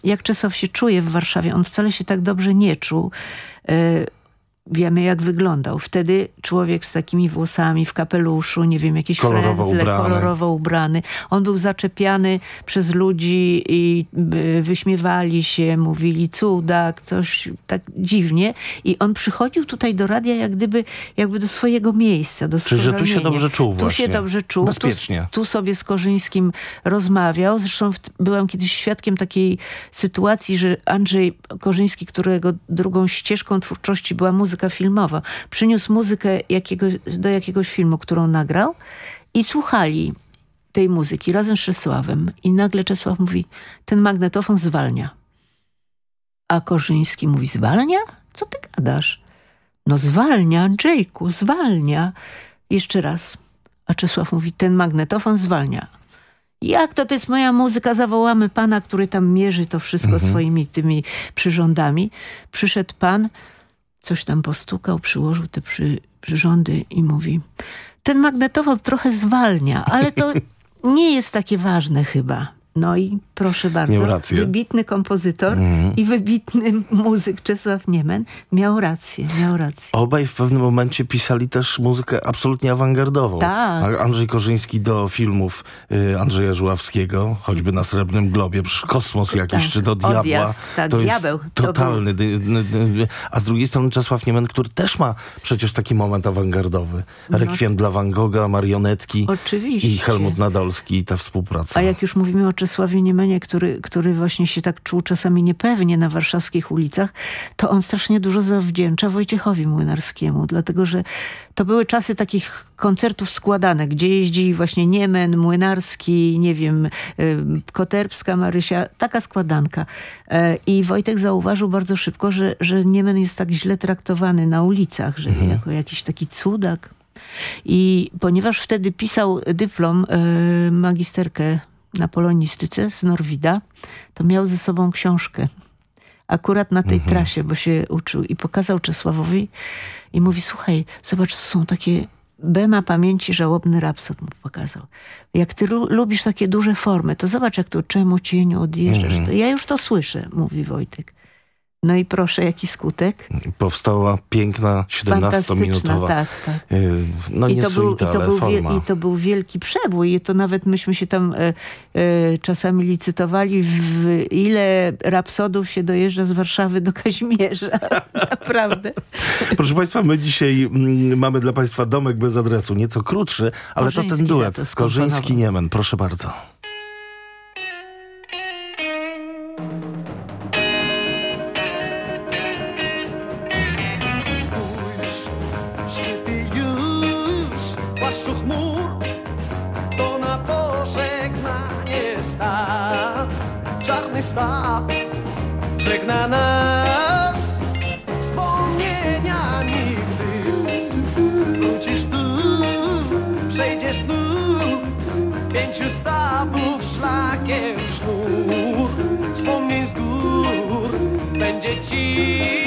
jak Czesław się czuje w Warszawie. On wcale się tak dobrze nie czuł. Wiemy, jak wyglądał. Wtedy człowiek z takimi włosami, w kapeluszu, nie wiem, jakieś Kolorowo frędzle, ubrany. kolorowo ubrany. On był zaczepiany przez ludzi i y, wyśmiewali się, mówili cudak, coś tak dziwnie. I on przychodził tutaj do radia jak gdyby jakby do swojego miejsca, do Czyli, że tu się dobrze czuł Tu właśnie. się dobrze czuł. Bezpiecznie. Tu, tu sobie z Korzyńskim rozmawiał. Zresztą w, byłam kiedyś świadkiem takiej sytuacji, że Andrzej Korzyński, którego drugą ścieżką twórczości była muzyka filmowa, przyniósł muzykę jakiegoś, do jakiegoś filmu, którą nagrał i słuchali tej muzyki razem z Czesławem. I nagle Czesław mówi, ten magnetofon zwalnia. A Korzyński mówi, zwalnia? Co ty gadasz? No zwalnia, Andrzejku, zwalnia. Jeszcze raz. A Czesław mówi, ten magnetofon zwalnia. Jak to, to jest moja muzyka, zawołamy pana, który tam mierzy to wszystko Mhm. swoimi tymi przyrządami. Przyszedł pan, coś tam postukał, przyłożył te przy, przyrządy i mówi, ten magnetofon trochę zwalnia, ale to [laughs] nie jest takie ważne chyba. No i proszę bardzo, wybitny kompozytor Mhm. i wybitny muzyk Czesław Niemen miał rację, miał rację. Obaj w pewnym momencie pisali też muzykę absolutnie awangardową. Tak. Andrzej Korzyński do filmów y, Andrzeja Żuławskiego, choćby na Srebrnym Globie, przecież Kosmos jakiś, Tak. czy do Diabła. Odjazd, tak, to jest Diabeł. To totalny. dy- dy- A z drugiej strony Czesław Niemen, który też ma przecież taki moment awangardowy. No. Rekwiem dla Van Gogha, marionetki Oczywiście. i Helmut Nadolski i ta współpraca. A jak już mówimy o Czesławie Niemenie, który, który właśnie się tak czuł czasami niepewnie na warszawskich ulicach, to on strasznie dużo zawdzięcza Wojciechowi Młynarskiemu, dlatego że to były czasy takich koncertów składanek, gdzie jeździli właśnie Niemen, Młynarski, nie wiem, y, Koterbska, Marysia, taka składanka. E, I Wojtek zauważył bardzo szybko, że, że Niemen jest tak źle traktowany na ulicach, że jako jakiś taki cudak. I ponieważ wtedy pisał dyplom, y, magisterkę na polonistyce z Norwida, to miał ze sobą książkę. Akurat na tej trasie, bo się uczył i pokazał Czesławowi i mówi, słuchaj, zobacz, są takie Bema pamięci żałobny rapsod mu pokazał. Jak ty lu- lubisz takie duże formy, to zobacz, jak tu czemu cieniu odjeżdżasz. Mhm. Ja już to słyszę, mówi Wojtek. No i proszę, jaki skutek? Powstała piękna 17-minutowa. Fantastyczna, tak, tak. y, No I to, był, i, to był forma. I to był wielki przebój. I to nawet myśmy się tam e, e, czasami licytowali, w ile rapsodów się dojeżdża z Warszawy do Kazimierza. [laughs] Naprawdę. Proszę Państwa, my dzisiaj mm, mamy dla Państwa domek bez adresu, nieco krótszy, ale to Korzyński ten duet. to skomponował. Korzyński Niemen, proszę bardzo. Będzie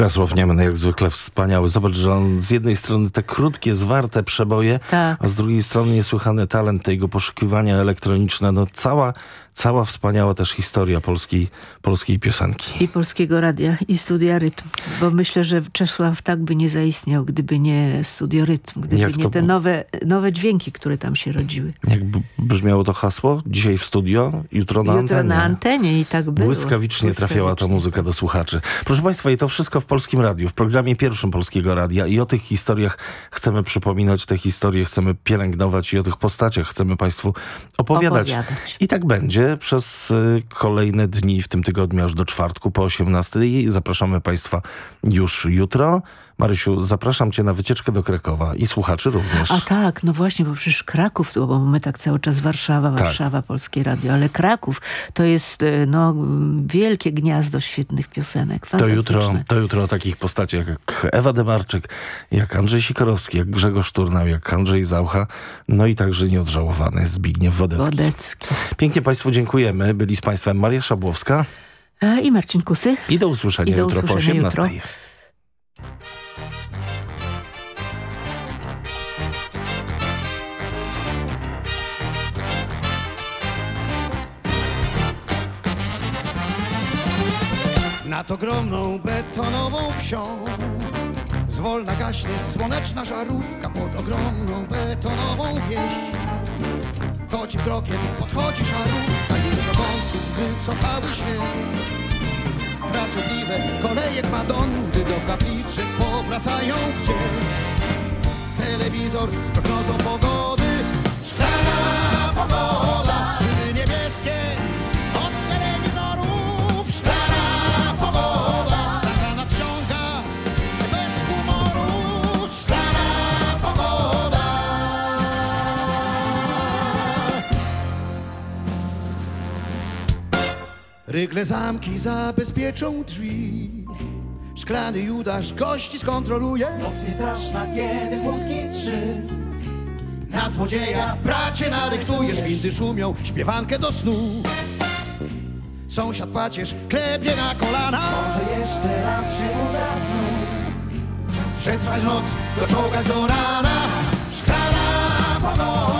Czesław Niemen jak zwykle wspaniały. Zobacz, że on z jednej strony te krótkie, zwarte przeboje, Tak. a z drugiej strony niesłychany talent tego poszukiwania elektroniczne. No cała, cała wspaniała też historia polskiej, polskiej piosenki. I Polskiego Radia, i Studia Rytm. Bo myślę, że Czesław tak by nie zaistniał, gdyby nie Studio Rytm, gdyby Jak nie to te nowe, nowe dźwięki, które tam się rodziły. Jak brzmiało to hasło? Dzisiaj w studio, jutro na Jutro antenie. na antenie i tak było. Błyskawicznie trafiała ta muzyka do słuchaczy. Proszę Państwa, i to wszystko w Polskim Radiu, w programie pierwszym Polskiego Radia. I o tych historiach chcemy przypominać, te historie chcemy pielęgnować i o tych postaciach chcemy Państwu opowiadać. Opowiadać. I tak będzie przez y, kolejne dni w tym tygodniu, aż do czwartku po 18. Zapraszamy Państwa już jutro. Marysiu, zapraszam Cię na wycieczkę do Krakowa i słuchaczy również. A tak, no właśnie, bo przecież Kraków, bo my tak cały czas Warszawa, Tak. Warszawa, Polskie Radio, ale Kraków to jest e, no, wielkie gniazdo świetnych piosenek. To jutro, to jutro o takich postaciach jak Ewa Demarczyk, jak Andrzej Sikorowski, jak Grzegorz Turnał, jak Andrzej Zaucha, no i także nieodżałowany Zbigniew Wodecki. Wodecki. Pięknie Państwu dziękujemy. Byli z Państwem Maria Szabłowska E, I Marcin Kusy. i do usłyszenia I do jutro po usłyszenia 18. jutro. Nad ogromną betonową wsią Zwolna gaśnie słoneczna żarówka Pod ogromną betonową wieś. Kocim krokiem podchodzi szarówka Już do wątku wycofały się. Frasobliwe kolejek Madonny Do kapliczek powracają gdzie Telewizor z prognozą pogody Rygle zamki zabezpieczą drzwi. Szklany Judasz gości skontroluje. Noc niestraszna, kiedy kłódki trzy. Na złodzieja bracie naryktujesz, windy szumią, śpiewankę do snu. Sąsiad pacierz klepie na kolana. Może jeszcze raz się uda znów. Przetrwać noc, doczołgać do rana. Szklana pogoda,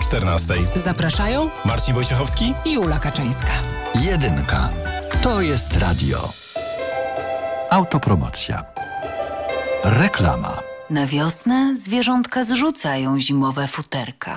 14. Zapraszają Marcin Wojciechowski i Ula Kaczyńska. Jedynka. To jest radio. Autopromocja. Reklama. Na wiosnę zwierzątka zrzucają zimowe futerka.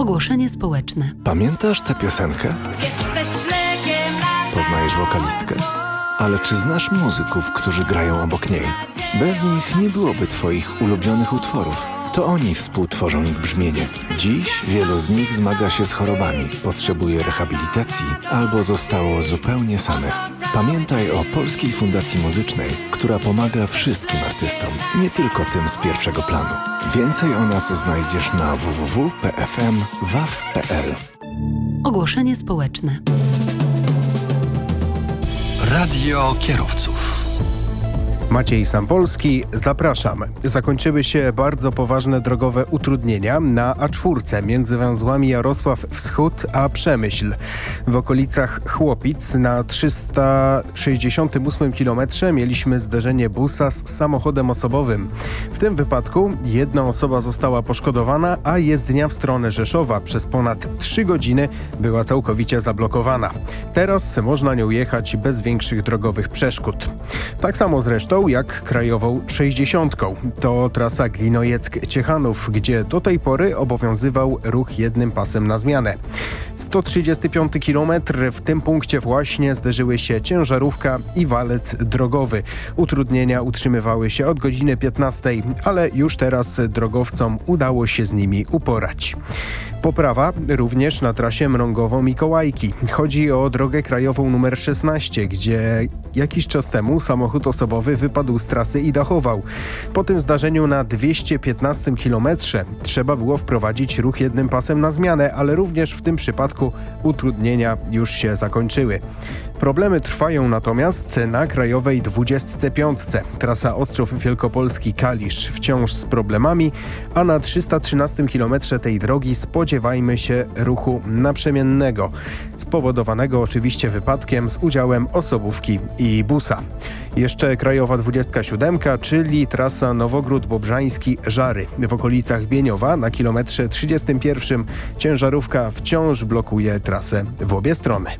Ogłoszenie społeczne. Pamiętasz tę piosenkę? Jesteś lekiem na Poznajesz wokalistkę? Ale czy znasz muzyków, którzy grają obok niej? Bez nich nie byłoby twoich ulubionych utworów. To oni współtworzą ich brzmienie. Dziś wielu z nich zmaga się z chorobami, potrzebuje rehabilitacji albo zostało zupełnie samych. Pamiętaj o Polskiej Fundacji Muzycznej, która pomaga wszystkim artystom, nie tylko tym z pierwszego planu. Więcej o nas znajdziesz na www.pfm.waw.pl. Ogłoszenie społeczne. Radio kierowców. Maciej Sampolski, zapraszam. Zakończyły się bardzo poważne drogowe utrudnienia na A4 między węzłami Jarosław Wschód a Przemyśl. W okolicach Chłopic na 368 km mieliśmy zderzenie busa z samochodem osobowym. W tym wypadku jedna osoba została poszkodowana, a jezdnia w stronę Rzeszowa przez ponad 3 godziny była całkowicie zablokowana. Teraz można nią jechać bez większych drogowych przeszkód. Tak samo zresztą jak krajową 60. To trasa Glinojec-Ciechanów, gdzie do tej pory obowiązywał ruch jednym pasem na zmianę. 135 km w tym punkcie właśnie zderzyły się ciężarówka i walec drogowy. Utrudnienia utrzymywały się od godziny 15, ale już teraz drogowcom udało się z nimi uporać. Poprawa również na trasie Mrągowo-Mikołajki. Chodzi o drogę krajową nr 16, gdzie jakiś czas temu samochód osobowy wypadł z trasy i dachował. Po tym zdarzeniu na 215 km trzeba było wprowadzić ruch jednym pasem na zmianę, ale również w tym przypadku utrudnienia już się zakończyły. Problemy trwają natomiast na krajowej 25. Trasa Ostrów Wielkopolski-Kalisz wciąż z problemami, a na 313 km tej drogi spodziewajmy się ruchu naprzemiennego, spowodowanego oczywiście wypadkiem z udziałem osobówki i busa. Jeszcze Krajowa 27, czyli trasa Nowogród-Bobrzański-Żary. W okolicach Bieniowa na kilometrze 31 ciężarówka wciąż blokuje trasę w obie strony.